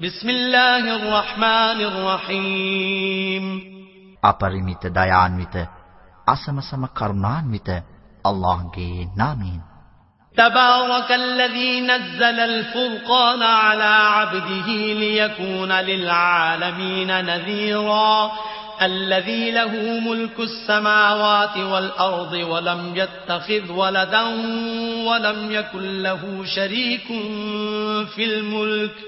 بسم الله الرحمن الرحيم අපරිමිත දයාන්විත අසමසම කරුණාන්විත අල්ලාහ්ගේ නාමයෙන් تبارك الذي نزل الفرقان على عبده ليكون للعالمين نذيرا الذي له ملك السماوات والأرض ولم يتخذ ولدا ولم يكن له شريك في الملك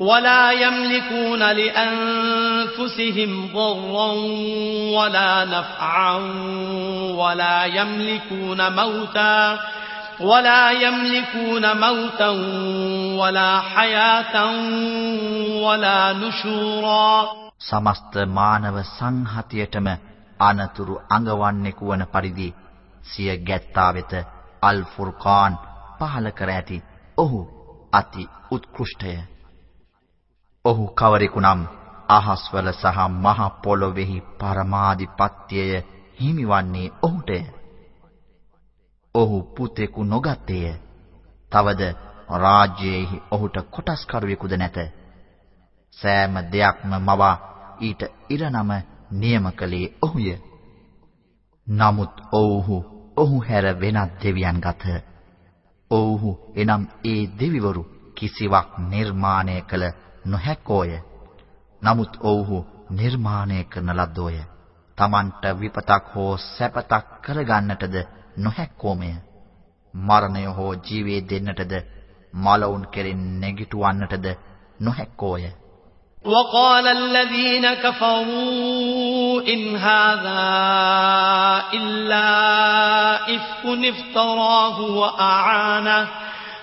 ولا يملكون لأنفسهم ضرا ولا نفعا ولا يملكون موتا ولا يملكون موتا ولا حياة ولا نشورا සමස්ත මානව සංහතියටම අනතුරු අඟවන්නෙකු වන පරිදි සිය ගැත්තා වෙත අල් ෆුර්කාන් පහල කර ඇති ඔහු අති උත්කෘෂ්ඨය. ඔහු කවරෙකු නම් අහස්වල සහ මහ පොළොවේහි පරමාධිපත්‍යය හිමිවන්නේ ඔහුටය. ඔහු පුතෙකු නොගත්තේය. තවද රාජ්‍යයේහි ඔහුට කොටස්කරුවෙකුද නැත. සෑම දෙයක්ම මවා ඊට ඉරනම නියම කළේ ඔහුය. නමුත් ඔව්හු ඔහු හැර වෙනත් දෙවියන් ගත්හ. ඔව්හු එනම් ඒ දෙවිවරු කිසිවක් නිර්මාණය කළ නොහැකෝය. නමුත් ඔව්හු නිර්මාණය කරන ලද්දෝය. Tamanට විපතක් හෝ සැපතක් කරගන්නටද නොහැක්කෝමය. මරණය හෝ ජීවේ දෙන්නටද මලවුන් කෙරෙන් නැගිටවන්නටද නොහැක්කෝය. وقال الذين كفروا إن هذا إلا إفك افتراه وأعانه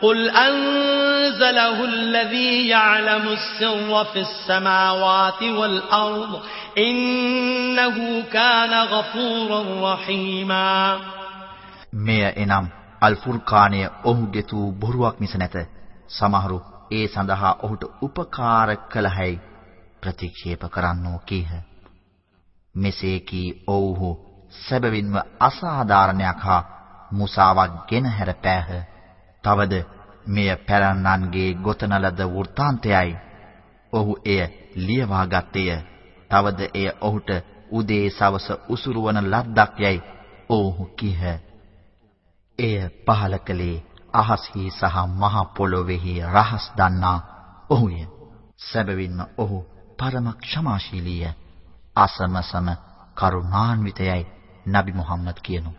قل أنزله الذي يعلم السر في السماوات والأرض إنه كان غفورا رحيما මෙය එනම් අල් ෆුර්කානය ඔහුගේ තු බොරුවක් මිස නැත. සමහරු ඒ සඳහා ඔහුට උපකාර කළහැයි ප්‍රතික්ෂේප කරන්නෝ කීහ. මෙසේ කී ඔව්හු සැබවින්ම අසාධාරණයක් හා මුසාවක් ගෙන හැර පෑහ. තවද මෙය පැරණන්ගේ ගොතන ලද වෘත්තාන්තයයි. ඔහු එය ලියවා ගත්තේය. තවද එය ඔහුට උදේ සවස උසුරුවන ලද්දක් යයි ඔව්හු කීහ. එය පහල කළේ අහස්හි සහ මහ පොළොවේහි රහස් දන්නා ඔහුය. සැබවින්ම ඔහු පරම ක්ෂමාශීලීය. අසමසම කරුණාන්විතයයි නබි මුහම්මද් කියනු.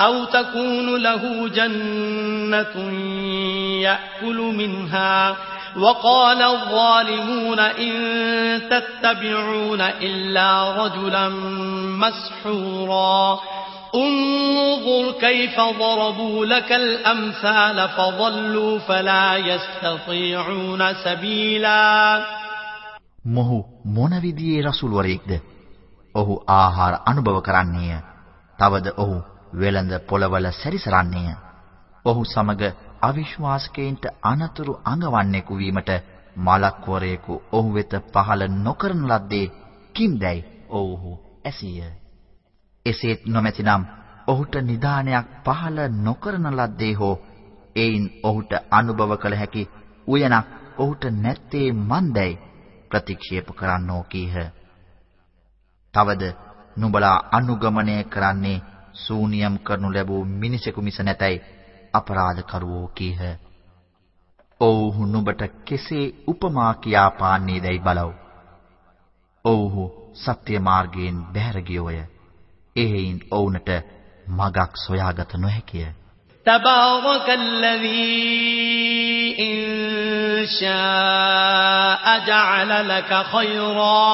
أو تكون له جنة يأكل منها وقال الظالمون إن تتبعون إلا رجلا مسحورا انظر كيف ضربوا لك الأمثال فضلوا فلا يستطيعون سبيلا මොහු මොන විදියේ රසූල් වරයෙක්ද? ඔහු ආහාර අනුභව කරන්නේය. තවද ඔහු වෙළඳ පොළවල සැරිසරන්නේය. ඔහු සමග අවිශ්වාසකයින්ට අනතුරු අඟවන්නෙකු වීමට මලක්වරයෙකු ඔහු වෙත පහළ නොකරන ලද්දේ කිම්දැයි ඔව්හු ඇසීය. එසේත් නොමැතිනම් ඔහුට නිදානයක් පහළ නොකරන ලද්දේ හෝ එයින් ඔහුට අනුභව කළ හැකි උයනක් ඔහුට නැත්තේ මන්දැයි ප්‍රතික්ෂේප කරන්නෝ කීහ. තවද නුඹලා අනුගමනය කරන්නේ සූනියම් කරනු ලැබූ මිනිසෙකු මිස නැතයි අපරාධකරුවෝ කීහ. ඔව්හු නුඹට කෙසේ උපමා කියා පාන්නේදයි බලව. ඔව්හු සත්‍ය මාර්ගයෙන් බැහැර ගියෝය. එහෙයින් ඔවුන්ට මගක් සොයාගත නොහැකිය. තබාරකල්ලදී ඉන්ෂා අජഅල ලක ඛෛරා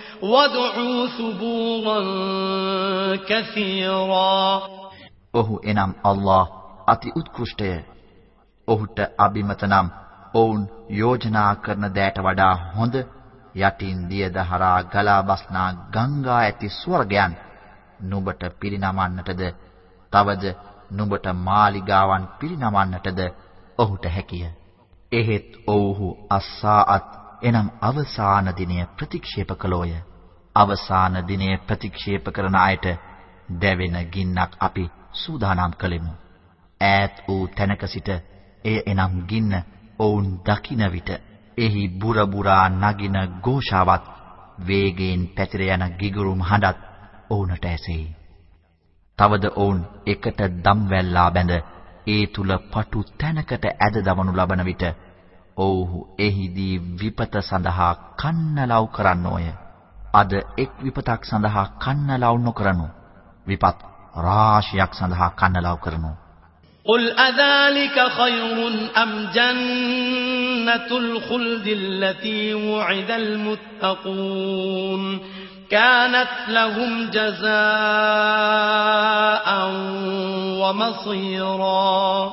وادعوا ثبورا كثيرا ඔහු එනම් අල්ලාහ් අති උත්කෘෂ්ටය. ඔහුට අබිමත නම් ඔවුන් යෝජනා කරන දෑට වඩා හොඳ යටින් දියදහරා ගලා බස්නා ගංගා ඇති ස්වර්ගයන් නුඹට පිරිනමන්නටද තවද නුඹට මාලිගාවන් පිරිනමන්නටද ඔහුට හැකිය. එහෙත් ඔව්හු අස්සාත් එනම් අවසාන දිනය ප්‍රතික්ෂේප කළෝය. අවසාන දිනය ප්‍රතික්ෂේප කරන අයට දැවෙන ගින්නක් අපි සූදානම් කළෙමු. ඈත් වූ තැනක සිට එය එනම් ගින්න ඔවුන් දකින විට එහි බුර බුරා නගින ഘോഷාවත් වේගයෙන් පැතිර යන ගිගුරුම් හඬත් ඔවුන්ට ඇසෙයි. තවද ඔවුන් එකට දම් වැල්ලා බැඳ ඒ තුල පටු තැනකට ඇද දමනු ලබන විට ඔව්හු එහිදී විපත සඳහා කන්නලව් කරන්නෝය. අද එක් විපතක් සඳහා කන්නලව් නොකරනු. විපත් රාශියක් සඳහා කන්නලව් කරනු. قل أذلك خير أم جنة الخلد التي وعد المتقون كانت لهم جزاء ومصيرا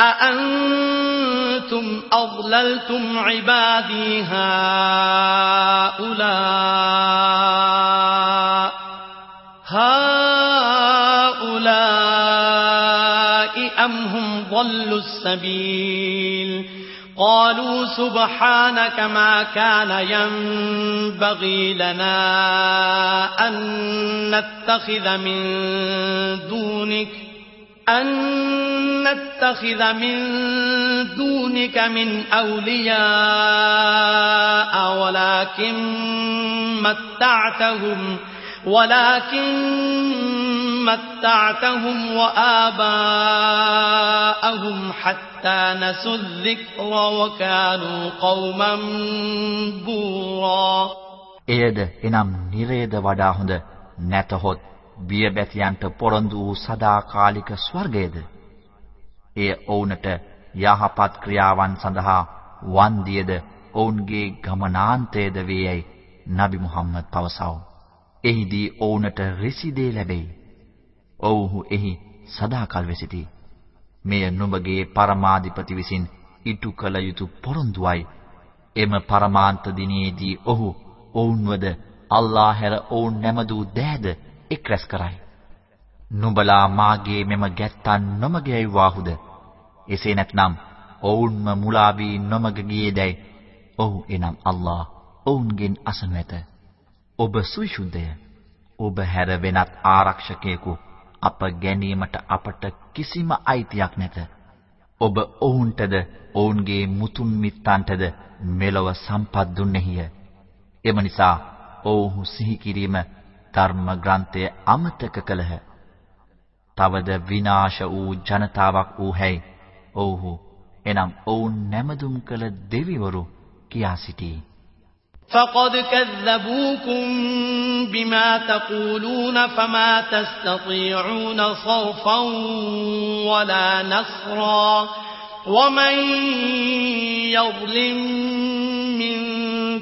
أأنتم أضللتم عبادي هؤلاء؟ هؤلاء أم هم ضلوا السبيل؟ قالوا سبحانك ما كان ينبغي لنا أن نتخذ من دونك أن نتخذ من دونك من أولياء ولكن متعتهم ولكن متعتهم وآباءهم حتى نسوا الذكر وكانوا قوما بورا එයද එනම් නිරේද වඩා හොඳ නැතහොත් බියබැතියන්ට පොරොන්දු වූ සදාකාලික ස්වර්ගයේද එය ඔවුන්ට යහපත් ක්‍රියාවන් සඳහා වන්දියද ඔවුන්ගේ ගමනාන්තයේද වේයයි නබි මුහම්මද් පවසව. එහිදී ඔවුන්ට රිසිදේ ලැබෙයි. ඔව්හු එහි සදාකල් වෙසිති. මෙය නුඹගේ පරමාධිපති විසින් ඉටු කළ යුතු පොරොන්දුවයි. එම පරමාන්ත දිනේදී ඔහු ඔවුන්වද අල්ලාහ හැර ඔවුන් නැමදූ දෑද එක් රැස් කරයි. නුඹලා මාගේ මෙම ගැත්තන් නොමග යයිවාහුද? එසේ නැත්නම් ඔවුන්ම මුලා වී නොමග ගියේදයි. ඔහු එනම් අල්ලාහ ඔවුන්ගෙන් අසනු ඇත. ඔබ සුවිසුද්ධය. ඔබ හැර වෙනත් ආරක්ෂකයෙකු අප ගැනීමට අපට කිසිම අයිතියක් නැත. ඔබ ඔවුන්ටද ඔවුන්ගේ මුතුන් මිත්තන්ටද මෙලොව සම්පත් දුන්නේහිය. එම නිසා ඔවුහු සිහි කිරීම ධර්ම ග්‍රන්ථය අමතක කළහ. තවද විනාශ වූ ජනතාවක් වූ හැයි ඔව්හු එනම් ඔවුන් නැමදුම් කළ දෙවිවරු කියා සිටී. فقد كذبوكم بما تقولون فما تستطيعون صرفا ولا نصرا ومن يظلم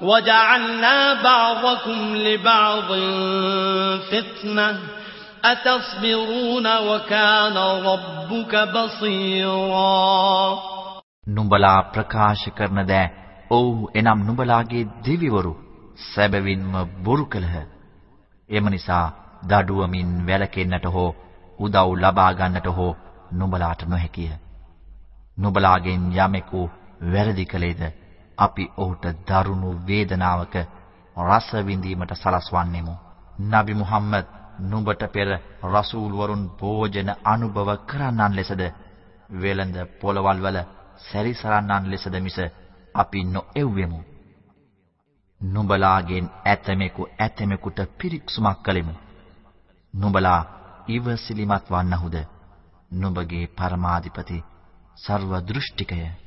وجعلنا بعضكم لبعض فتنة أتصبرون وكان ربك بصيرا නුඹලා ප්‍රකාශ කරන දෑ ඔව් එනම් නුඹලාගේ දෙවිවරු සැබවින්ම බොරු කළහ. එම නිසා දඩුවමින් වැළකෙන්නට හෝ උදව් ලබා ගන්නට හෝ නුඹලාට නොහැකිය. නුඹලාගෙන් යමෙකු වැරදි කළේද අපි ඔහුට දරුණු වේදනාවක රස විඳීමට සලස්වන්නෙමු. නබි මුහම්මද් නුඹට පෙර රසූල් වරුන් භෝජන අනුභව කරන්නන් ලෙසද වෙළඳ පොළවල් වල සැරිසරන්නන් ලෙසද මිස අපි නොඑව්වෙමු. නුඹලාගෙන් ඇතමෙකු ඇතමෙකුට පිරික්සුමක් කළෙමු. නුඹලා ඉවසිලිමත් වන්නහුද නුඹගේ පරමාධිපති ਸਰව දෘෂ්ටිකය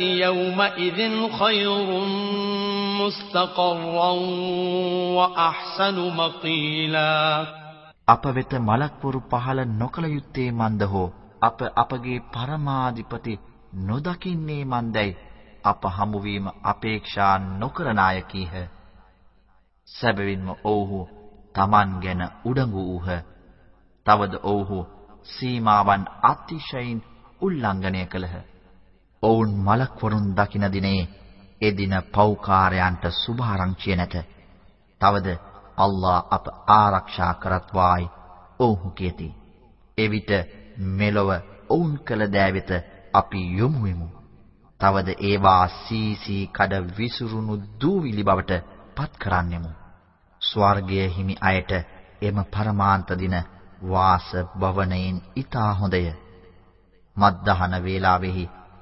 يومئذ خير مستقرا وأحسن مقيلا අප වෙත මලක්වරු පහල නොකල යුත්තේ මන්ද හෝ අප අපගේ පරමාධිපති නොදකින්නේ මන්දයි අප හමුවීම අපේක්ෂා නොකරන අය කීහ. සැබවින්ම ඔව්හු Taman ගැන උඩඟු වූහ. තවද ඔව්හු සීමාවන් අතිශයින් උල්ලංඝනය කළහ. ඔවුන් මලක් වරුන් දකින දිනේ එදින පෞකාරයන්ට සුභාරංචිය නැත. තවද අල්ලා අප ආරක්ෂා කරත්වායි ඔවුහු කියති. එවිට මෙලොව ඔවුන් කළ දෑ වෙත අපි යොමු වෙමු. තවද ඒවා සීසී කඩ විසුරුණු දූවිලි බවට පත් කරන්නෙමු. ස්වර්ගයේ හිමි අයට එම පරමාන්ත දින වාස භවණයෙන් ඊටා හොඳය. මද්දහන වේලාවෙහි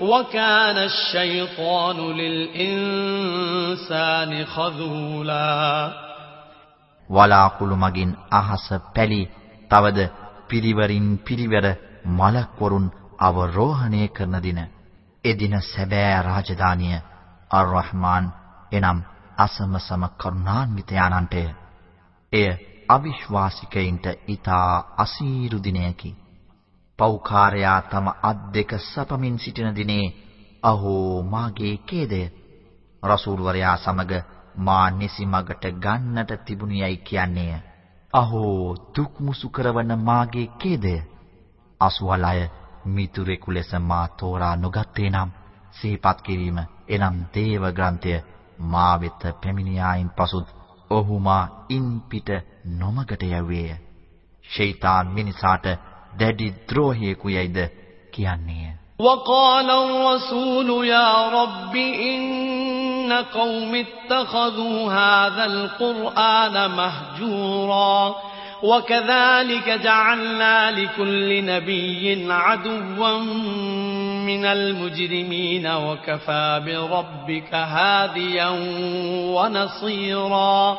وكان الشيطان للإنسان خذولا වලාකුළු මගින් අහස පැලි තවද පිරිවරින් පිරිවර මලක්වරුන් අවරෝහණය කරන දින. එදින සැබෑ රාජධානිය අර්-රහ්මාන් එනම් අසමසම කරුණාන්විත යානන්ටය. එය අවිශ්වාසිකයින්ට ඊතා අසීරු දිනයකි. පෞකාරයා තම අත් දෙක සපමින් සිටින දිනේ අහෝ මාගේ කේදය රසූල් වරයා සමග මා නිසිමගට ගන්නට තිබුණියයි කියන්නේය. අහෝ දුක් මුසු කරවන මාගේ කේදය. අසුවල් අය මිතුරෙකු ලෙස මා තෝරා නොගත්තේ නම් සිහිපත් කිරීම එනම් දේව ග්‍රන්ථය මා වෙත පැමිණියායින් පසුත් ඔහු මා ඉන් පිට නොමගට යැව්වේය. ෂයිතාන් මිනිසාට දැඩි ද්‍රෝහියෙකු යයිද කියන්නේය. وقال الرسول يا رب إن قوم اتخذوا هذا القرآن مهجورا وكذلك جعلنا لكل نبي عدوا من المجرمين وكفى بربك هاديا ونصيرا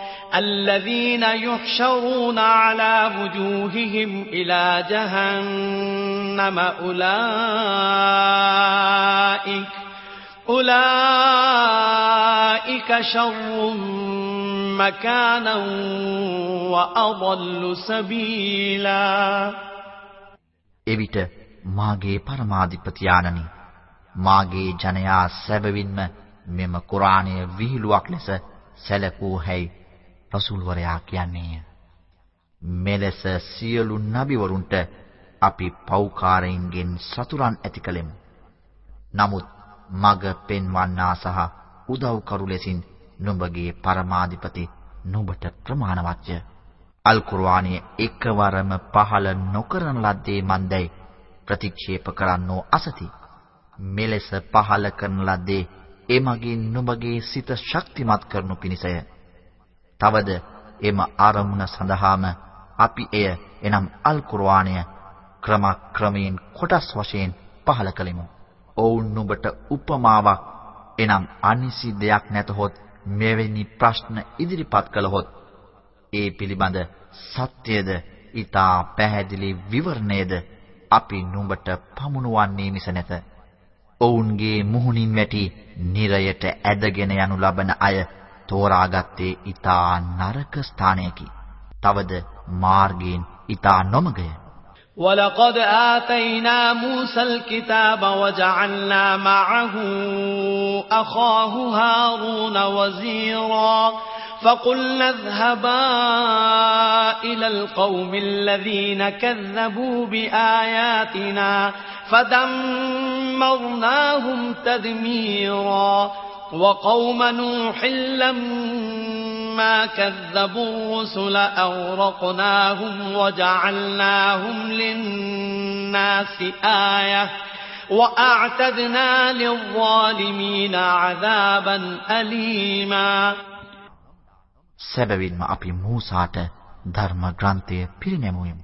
الذين يحشرون على وجوههم إلى جهنم أولئك أولئك شر مكانا وأضل سبيلا එවිට මාගේ පරමාධිපති ආනනි මාගේ ජනයා සැබවින්ම මෙම කුරාණය විහිළුවක් ලෙස සැලකූ හැයි රසූල් වරයා කියන්නේය. මෙලෙස සියලු නබිවරුන්ට අපි පෞකාරයින්ගෙන් සතුරන් ඇති කලෙමු. නමුත් මග පෙන්වන්නා සහ උදව්කරු ලෙසින් නුඹගේ පරමාධිපති නුඹට ප්‍රමාණවත්ය. අල් කුර්ආනයේ එකවරම පහළ නොකරන ලද්දේ මන්දයි ප්‍රතික්ෂේප කරන්නෝ අසති. මෙලෙස පහළ කරන ලද්දේ එමගින් නුඹගේ සිත ශක්තිමත් කරනු පිණිසය. තවද එම ආරමුණ සඳහාම අපි එය එනම් අල් කුර්ආනය ක්‍රමක්‍රමයෙන් කොටස් වශයෙන් පහළ කළෙමු. ඔවුන් නුඹට උපමාවක් එනම් අනිසි දෙයක් නැතහොත් මෙවැනි ප්‍රශ්න ඉදිරිපත් කළහොත් ඒ පිළිබඳ සත්‍යද ඊතා පැහැදිලි විවරණයද අපි නුඹට පමුණුවන්නේ මිස නැත. ඔවුන්ගේ මුහුණින් වැටි නිරයට ඇදගෙන යනු ලබන අය තෝරාගත්තේ ඊතා නරක ස්ථානයකි. තවද මාර්ගයෙන් ඊතා නොමගය. ولقد آتينا موسى الكتاب وجعلنا معه أخاه هارون وزيرا فقلنا اذهبا إلى القوم الذين كذبوا بآياتنا فدمرناهم تدميرا وقوم نوح لما كذبوا الرسل أورقناهم وجعلناهم للناس آية وأعتدنا للظالمين عذابا أليما සැබවින්ම අපි මූසාට ධර්ම ග්‍රන්ථය පිරිනැමුවෙමු.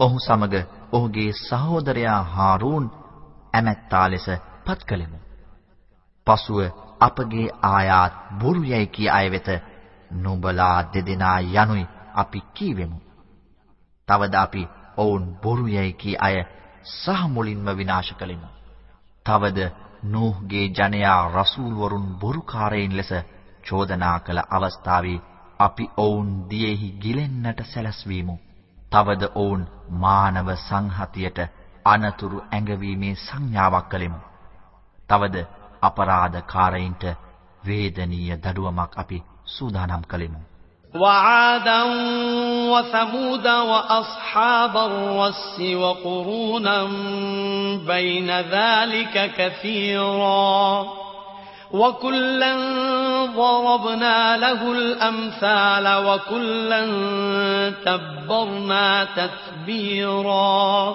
ඔහු සමග ඔහුගේ සහෝදරයා හාරූන් ඇමැත්තා ලෙස පත් කළෙමු. පසුව අපගේ ආයාත් බොරු යයි කිය අය වෙත නුඹලා දෙදෙනා යනුයි අපි කීවෙමු. තවද අපි ඔවුන් බොරු යයි කී අය සහ මුලින්ම විනාශ කළෙමු. තවද නූහ්ගේ ජනයා රසූල් වරුන් බොරුකාරයින් ලෙස චෝදනා කළ අවස්ථාවේ අපි ඔවුන් දියෙහි ගිලෙන්නට සැලැස්වීමු. තවද ඔවුන් මානව සංහතියට අනතුරු ඇඟවීමේ සංඥාවක් කළෙමු. තවද අපරාධකාරයින්ට වේදනීය දඩුවමක් අපි සූදානම් කළෙමු. وعادا وثمود وأصحاب الرس وقرونا بين ذلك كثيرا وكلا ضربنا له الأمثال وكلا تبرنا تتبيرا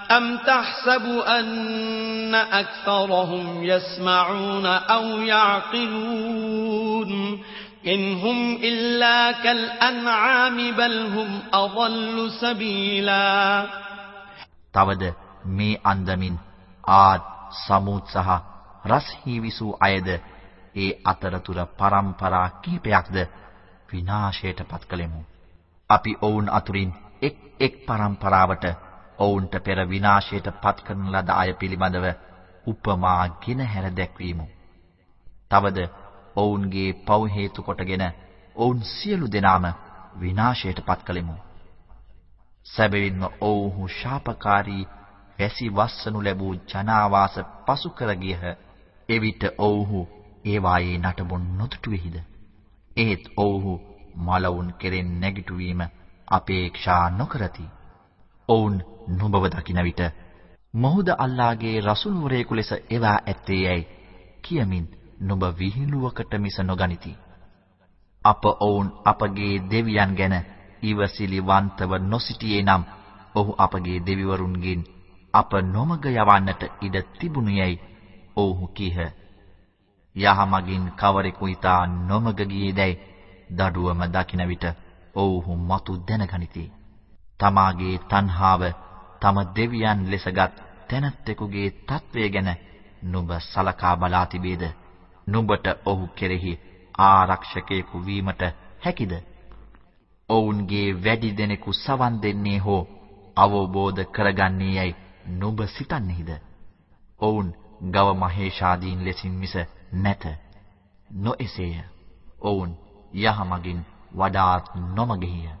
أم تحسب أن أكثرهم يسمعون أو يعقلون إن هم إلا كالأنعام بل هم أضل سبيلا තවද මේ අන්දමින් ආද් සමූද් සහ රස්හි විසූ අයද ඒ අතරතුර පරම්පරා කිහිපයක්ද විනාශයට පත් කළෙමු. අපි ඔවුන් අතුරින් එක් එක් පරම්පරාවට ඔවුන්ට පෙර විනාශයට පත් කරන ලද අය පිළිබඳව උපමා ගෙන දැක්වීමු. තවද ඔවුන්ගේ පව් හේතු කොටගෙන ඔවුන් සියලු දෙනාම විනාශයට පත් කළෙමු. සැබවින්ම ඔවුහු ශාපකාරී වැසි වස්සනු ලැබූ ජනාවාස පසු කර ගියහ. එවිට ඔවුහු ඒවායේ නටබුන් නොතුටුවේහිද? එහෙත් ඔවුහු මලවුන් කෙරෙන් නැගිටුවීම අපේක්ෂා නොකරති. ඔවුන් නුඹව දකින විට මොහුද අල්ලාහගේ රසූල්වරයෙකු ලෙස එවා ඇත්තේ යයි කියමින් නුඹ විහිළුවකට මිස නොගනිති. අප ඔවුන් අපගේ දෙවියන් ගැන ඉවසිලිවන්තව නොසිටියේ නම් ඔහු අපගේ දෙවිවරුන්ගෙන් අප නොමග යවන්නට ඉඩ තිබුණු යයි ඔවුහු කීහ. යහමගින් කවරෙකු ඊතා නොමග ගියේදයි දඩුවම දකින විට ඔවුහු මතු දැනගනිති. තමාගේ තණ්හාව තම දෙවියන් ලෙසගත් තැනැත්තෙකුගේ తත්වය ගැන නුඹ සලකා බලා තිබේද? නුඹට ඔහු කෙරෙහි ආරක්ෂකයෙකු වීමට හැකිද? ඔවුන්ගේ වැඩි දෙනෙකු සවන් දෙන්නේ හෝ අවබෝධ කරගන්නේ යයි නුඹ සිතන්නේද? ඔවුන් ගව මහේෂාදීන් ලෙසින් මිස නැත. නොඑසේය. ඔවුන් යහමගින් වඩාත් නොමගෙහිය.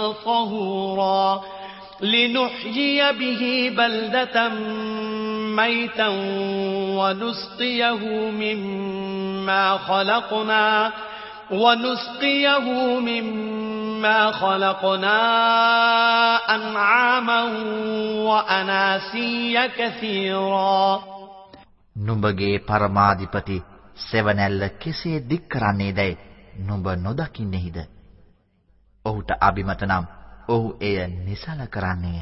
طهورا لنحيي به بلدة ميتا ونسقيه مما خلقنا ونسقيه مما خلقنا أنعاما وأناسيا كثيرا නුඹගේ පරමාධිපති සෙවණැල්ල කෙසේ දික් කරන්නේදයි නුඹ නොදකින්නේහිද? ඔහුට අබිමත නම් ඔහු එය නිසල කරන්නේය.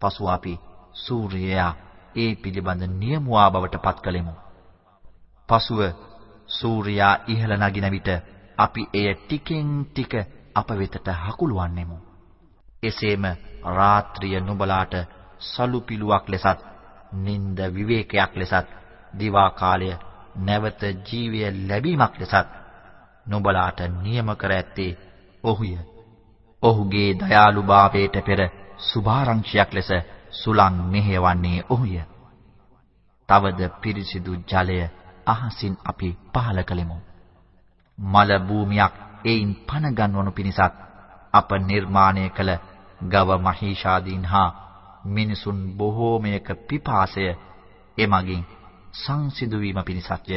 පසු අපි සූර්යයා ඒ පිළිබඳ නියමුවා බවට පත් කළෙමු. පසුව සූර්යයා ඉහළ නගින විට අපි එය ටිකෙන් ටික අප වෙතට හකුලවන්නෙමු. එසේම රාත්‍රිය නුඹලාට සලුපිලුවක් ලෙසත් නිନ୍ଦ විවේකයක් ලෙසත් දිවා කාලය නැවත ජීවය ලැබීමක් ලෙසත් නුඹලාට නියම කර ඇත්තේ ඔහුය. ඔහුගේ දයාලුභාවයට පෙර සුභාරංශයක් ලෙස සුලං මෙහෙයවන්නේ ඔහුය. තවද පිරිසිදු ජලය අහසින් අපි පහල කළෙමු. මල භූමියක් එයින් පණ ගන්වනු පිණිසත් අප නිර්මාණය කළ ගව මහීෂාදීන් හා මිනිසුන් බොහෝමයක පිපාසය එමගින් සංසිඳු වීම පිණිසත්ය.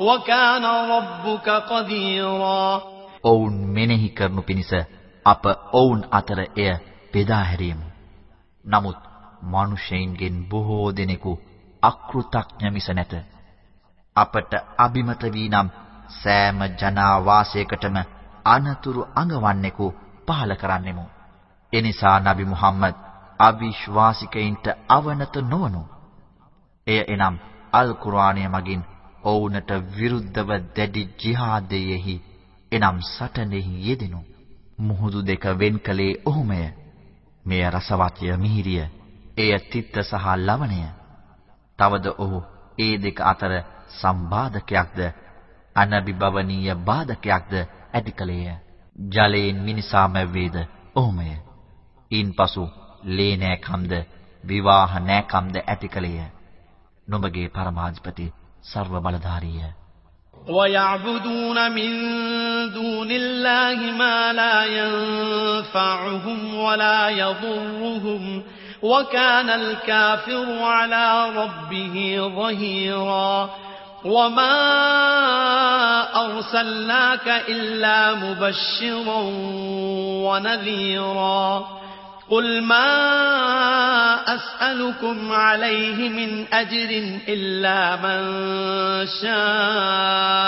وكان ربك قديرا ඔවුන් මෙනෙහි කරනු පිණිස අප ඔවුන් අතර එය බෙදා හැරීමු. නමුත් මිනිසෙයින්ගෙන් බොහෝ දෙනෙකු අකෘතඥ මිස නැත. අපට අබිමත වී නම් සෑම ජනා වාසයකටම අනතුරු අඟවන්නෙකු පහල කරන්නෙමු. එනිසා නබි මුහම්මද් අවිශ්වාසිකයින්ට අවනත නොවනු. එය එනම් අල් කුර්ආනය මගින් ඔවුන්ට විරුද්ධව දැඩි ජිහාදයෙහි එනම් සටනෙහි යෙදෙනු. මුහුදු දෙක වෙන් කළේ ඔහුමය. මෙය රසවත්ය මිහිරිය. එය තිත්ත සහ ලවණය. තවද ඔහු ඒ දෙක අතර සම්බාධකයක්ද අනබිබවනීය බාධකයක්ද ඇති කලේය. ජලයෙන් මිනිසා මැව්වේද ඔහුමය. ඊන්පසු ලේ නෑකම්ද විවාහ නෑකම්ද ඇති කලේය. නුඹගේ පරමාධිපති සර්ව බලධාරීය. ويعبدون من دون الله ما لا ينفعهم ولا يضرهم وكان الكافر على ربه ظهيرا وما أرسلناك إلا مبشرا ونذيرا قل ما أسألكم عليه من أجر إلا من شاء.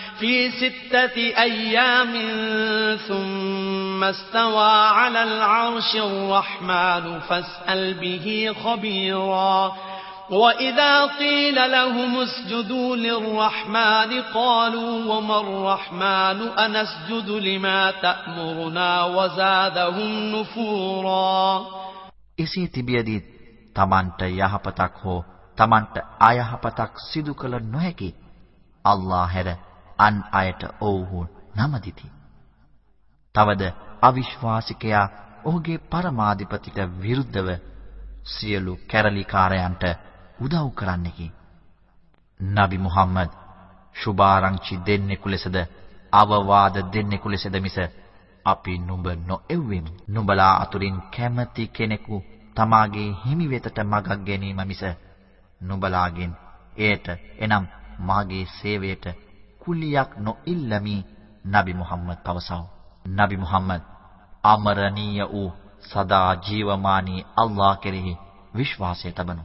في ستة أيام ثم استوى على العرش الرحمن فاسأل به خبيرا وإذا قيل لهم اسجدوا للرحمن قالوا وما الرحمن أنسجد لما تأمرنا وزادهم نفورا එසේ තිබියදී තමන්ට යහපතක් හෝ තමන්ට අයහපතක් සිදු කළ නොහැකි අල්ලාහ හැර අන් අයට ඔව්හු නමදිති. තවද අවිශ්වාසිකයා ඔහුගේ පරමාධිපතිට විරුද්ධව සියලු කැරලිකාරයන්ට උදව් කරන්නෙකි. නබි මුහම්මද් සුභාරංචි දෙන්නෙකු ලෙසද අවවාද දෙන්නෙකු ලෙසද මිස අපි නුඹ නොඑව්වෙමු. නුඹලා අතුරින් කැමැති කෙනෙකු තමාගේ හිමි වෙතට මගක් ගැනීම මිස නුඹලාගෙන් එයට එනම් මාගේ සේවයට කුලියක් නොඉල්ලමි නබි මුහම්මද් පවසව. නබි මුහම්මද් අමරණීය වූ සදා ජීවමානී අල්ලාහ කෙරෙහි විශ්වාසය තබනු.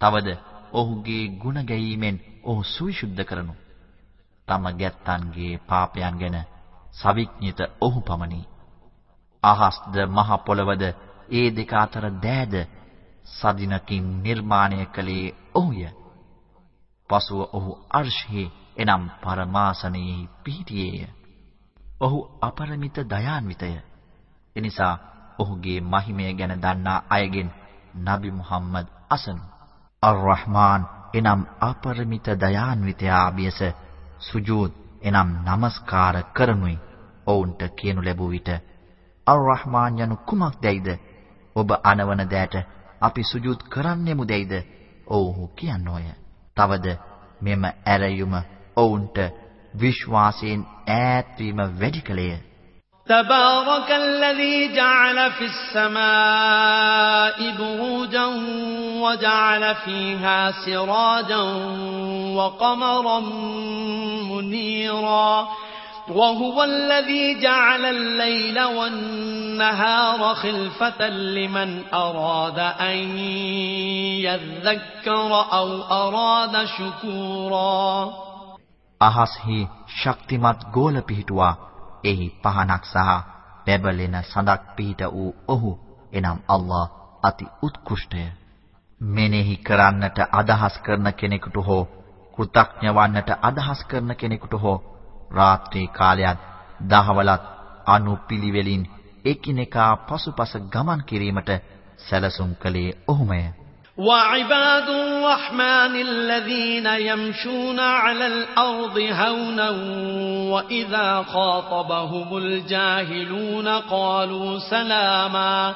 තවද ඔහුගේ ගුණ ගැයීමෙන් ඔහු සවිසුද්ධ කරනු. තම ගැත්තන්ගේ පාපයන් ගැන සවිඥිත ඔහු පමණි. අහස්ද මහ පොළවද ඒ දෙක අතර දෑද සදිනකින් නිර්මාණය කළේ ඔහුය. පසුව ඔහු අර්ශ්හි එනම් පරමාසනයේ පිහිටියේය. ඔහු අපරමිත දයාන්විතය. එනිසා ඔහුගේ මහිමය ගැන දන්නා අයගෙන් නබි මුහම්මද් අසනු. අර්-රහ්මාන් එනම් අපරිමිත දයාන්විතයා බියස සුජූද් එනම් নমස්කාර කරනුයි ඔවුන්ට කියනු ලැබුව විට අර්-රහ්මාන් යනු කුමක්දයිද ඔබ අනවන දෑට අපි සුජූද් කරන්නෙමු දෙයිද? ඔව්හු කියනෝය. තවද මෙම ඇරයුම ඔවුන්ට විශ්වාසයෙන් ඈත් වීම වැඩි කලේය. تبارك الذي جعل في السماء بروجا وجعل فيها سراجا وقمرا منيرا وهو الذي جعل الليل والنهار خلفة لمن أراد أن يذكر أو أراد شكورا أهسه شكتمت ගෝල පිහිටුවා එහි පහනක් සහ බැබලෙන සඳක් පිහිට වූ ඔහු එනම් අල්ලා අති උත්කෘෂ්ටය. මෙනෙහි කරන්නට අදහස් කරන කෙනෙකුට හෝ කෘතඥ වන්නට අදහස් කරන කෙනෙකුට හෝ රාත්‍රී කාලයත් දහවලත් අනුපිළිවෙලින් එකිනෙකා පසුපස ගමන් කිරීමට සැලසුම් කළේ ඔහුමය. وعباد الرحمن الذين يمشون على الأرض هونا وإذا خاطبهم الجاهلون قالوا سلاما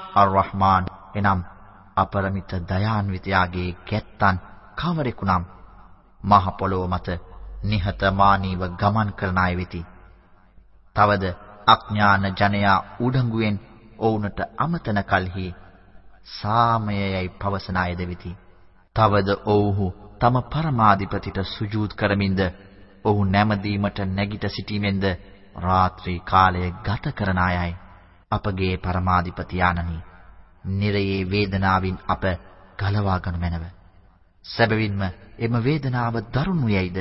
අර්-රහ්මාන් එනම් අපරමිත දයාන්විතයාගේ කැත්තන් කවරෙකුනම් මහ පොළොව මත නිහතමානීව ගමන් කරන අය වෙති. තවද අඥාන ජනයා උඩඟුවෙන් ඔවුන්ට අමතන කලෙහි සාමයයි පවසන අයද වෙති. තවද ඔව්හු තම පරමාධිපතිට සුජූද් කරමින්ද ඔහු නැමදීමට නැගිට සිටීමෙන්ද රාත්‍රී කාලය ගත කරන අයයි. අපගේ පරමාධිපති ආනනි. නිරයේ වේදනාවින් අප ගලවා ගනු මැනව. සැබවින්ම එම වේදනාව දරුණු යයිද?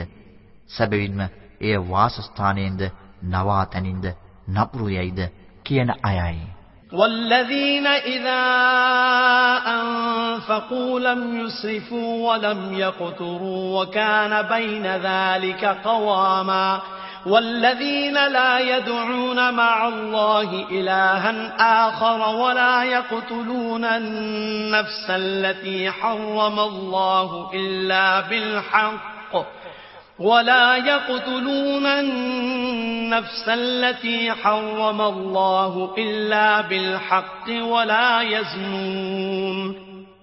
සැබවින්ම එය වාසස්ථානයෙන්ද නවාතැනින්ද නපුරු යයිද කියන අයයි. والذين إذا أنفقوا لم يسرفوا ولم يقتروا وكان بين ذلك قواما والذين لا يدعون مع الله إلها آخر ولا يقتلون النفس التي حرم الله إلا بالحق ولا يقتلون النفس التي حرم الله إلا بالحق ولا يزنون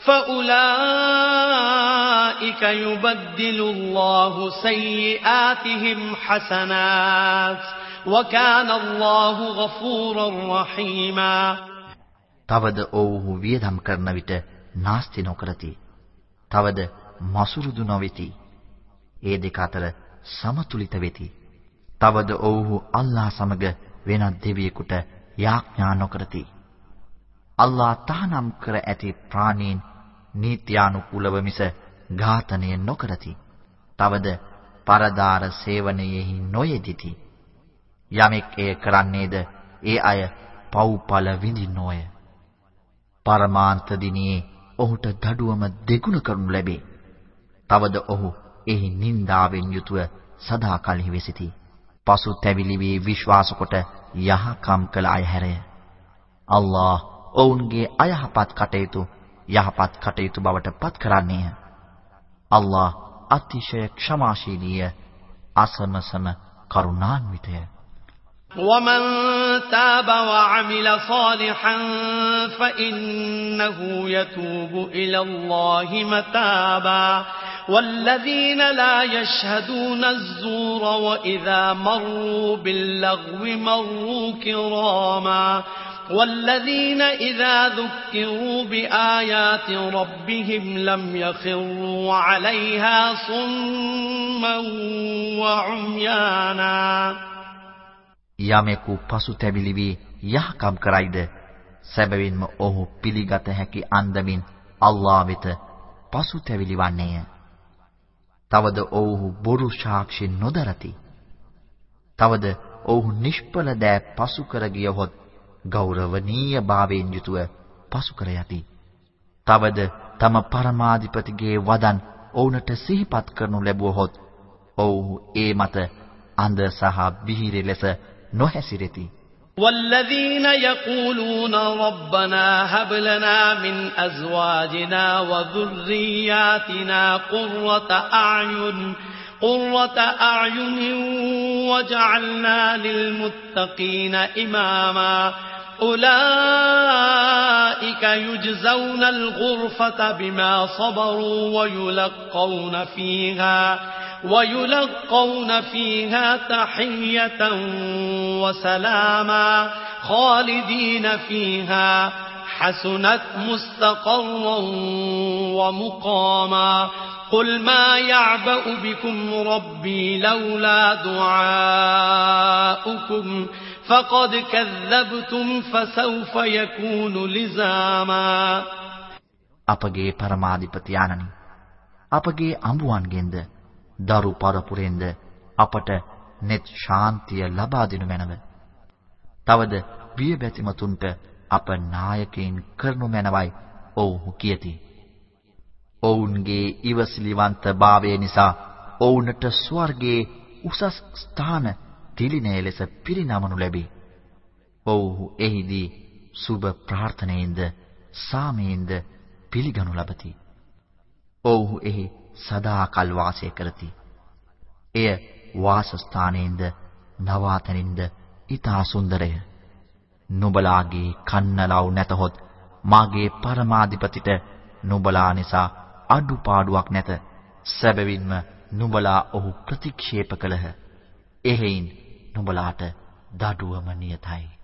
فأولئك يبدل الله سيئاتهم حسنات وكان الله غفورا رحيما තවද ඔවුහු වියදම් කරන විට නාස්ති නොකරති. තවද මසුරුදු නොවේති. ඒ දෙක අතර සමතුලිත වෙති. තවද ඔවුහු අල්ලා සමග වෙනත් දෙවියෙකුට යාඥා නොකරති. අල්ලා තහනම් කර ඇති ප්‍රාණීන් නීත්‍යානුකූලව මිස ඝාතනය නොකරති. තවද පරදාර සේවනයෙහි නොයෙදිති. යමෙක් එය කරන්නේද ඒ අය පව්පල විඳින්නෝය. පරමාන්ත දිනේ ඔහුට දඩුවම දෙගුණ කරනු ලැබේ. තවද ඔහු එහි නින්දාවෙන් යුතුව සදාකල්හි වෙසිති. පසු තැවිලි වී විශ්වාස කොට යහකම් කළ අය හැරය. අල්ලාහ් ඔවුන්ගේ අයහපත් කටයුතු යහපත් කටයුතු බවට පත් කරන්නේය. අල්ලාහ් අතිශය ක්ෂමාශීලීය අසමසම කරුණාන්විතය. ومن تاب وعمل صالحا فإنه يتوب إلى الله متابا والذين لا يشهدون الزور وإذا مروا باللغو مروا كراما والذين إذا ذكروا بآيات ربهم لم يخروا عليها صما وعميانا යමෙකු පසුතැවිලි වී යහකම් කරයිද සැබවින්ම ඔහු පිළිගත හැකි අන්දමින් අල්ලා වෙත පසුතැවිලි වන්නේය. තවද ඔව්හු බොරු සාක්ෂි නොදරති. තවද ඔව්හු නිෂ්පල දෑ පසු කර ගියහොත් ගෞරවනීය භාවයෙන් යුතුව පසු කර යති. තවද තම පරමාධිපතිගේ වදන් ඔවුන්ට සිහිපත් කරනු ලැබුවහොත් ඔව්හු ඒ මත අන්ධ සහ බිහිරි ලෙස නොහැසිරෙති. والذين يقولون ربنا هب لنا من أزواجنا وذرياتنا قرة أعين قرة أعين وجعلنا للمتقين إماما أولئك يجزون الغرفة بما صبروا ويلقون فيها ويلقون فيها تحية وسلاما خالدين فيها حسنت مستقرا ومقاما قل ما يعبأ بكم ربي لولا دعاؤكم فقد كذبتم فسوف يكون لزاما අපගේ පරමාධිපති ආනනි අපගේ අඹුවන්ගෙන්ද දරු පරපුරෙන්ද අපට net ශාන්තිය ලබා දෙනු මැනව. තවද බිය බැතිමතුන්ට අප නායකයින් කරනු මැනවයි ඔව්හු කියති. ඔවුන්ගේ ඉවසිලිවන්ත භාවය නිසා ඔවුන්ට ස්වර්ගයේ උසස් ස්ථාන තිලිනය ලෙස පිරිනමනු ලැබේ. ඔව්හු එහිදී සුබ ප්‍රාර්ථනාවෙන්ද සාමයෙන්ද පිළිගනු ලබති. ඔව්හු එහි සදාකල් වාසය කරති. එය වාසස්ථානෙන්ද නවාතනින්ද ඊතා සුන්දරය. නුඹලාගේ කන්නලව් නැතහොත් මාගේ පරමාධිපතිට නුඹලා නිසා අඩුපාඩුවක් නැත. සැබවින්ම නුඹලා ඔහු ප්‍රතික්ෂේප කළහ. එහෙයින් නුඹලාට දඩුවම නියතයි.